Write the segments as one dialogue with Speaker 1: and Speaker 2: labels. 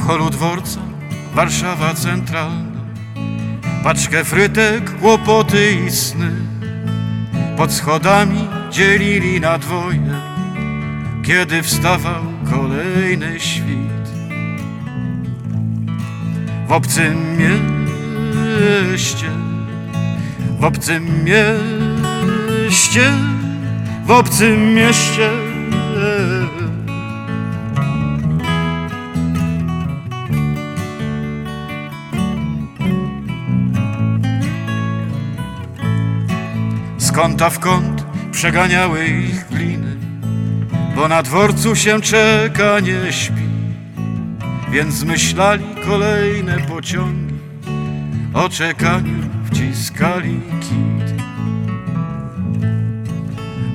Speaker 1: W holu dworca Warszawa centralna. Paczkę frytek, kłopoty i sny. Pod schodami dzielili na dwoje Kiedy wstawał kolejny świt. W obcym mieście W obcym mieście W obcym mieście Z kąta w kąt przeganiały ich gliny, bo na dworcu się czeka nie śpi, więc zmyślali kolejne pociągi, o czekaniu wciskali kit.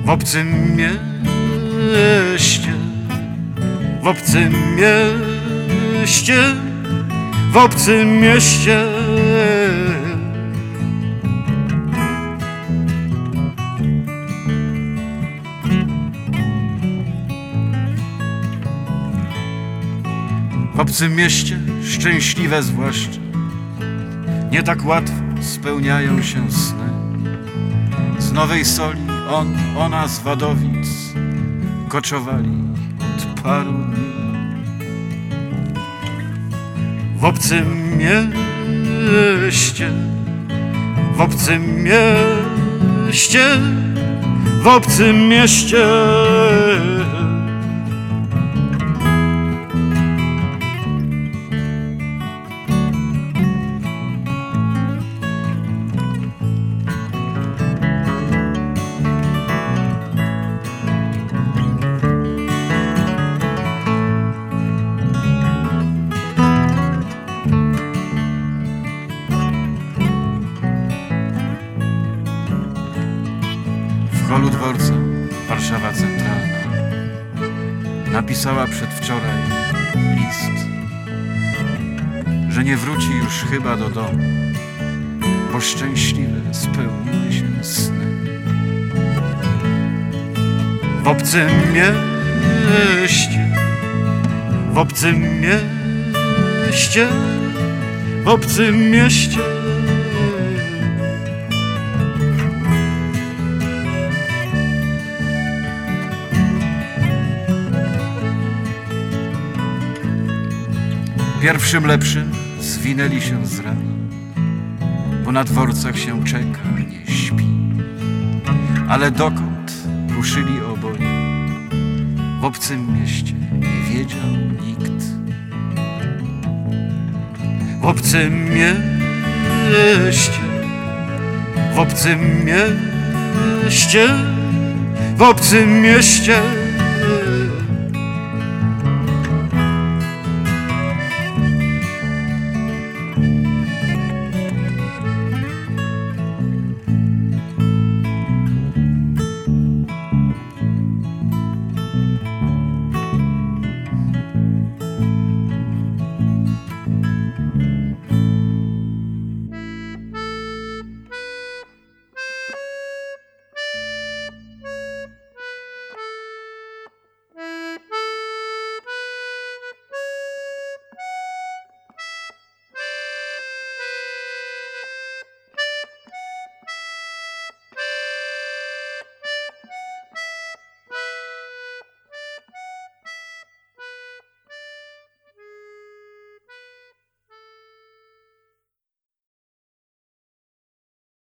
Speaker 1: W obcym mieście, w obcym mieście, w obcym mieście. W obcym mieście, szczęśliwe zwłaszcza, nie tak łatwo spełniają się sny. Z Nowej Soli on, ona z Wadowic koczowali od paru dni. W obcym mieście, w obcym mieście, w obcym mieście. Holu dworca Warszawa Centralna napisała przedwczoraj list, że nie wróci już chyba do domu, bo szczęśliwe spełniły się sny. W obcym mieście, w obcym mieście, w obcym mieście. Pierwszym lepszym zwinęli się z rana, bo na dworcach się czeka, nie śpi. Ale dokąd ruszyli oboje, w obcym mieście nie wiedział nikt. W obcym mieście, w obcym mieście, w obcym mieście.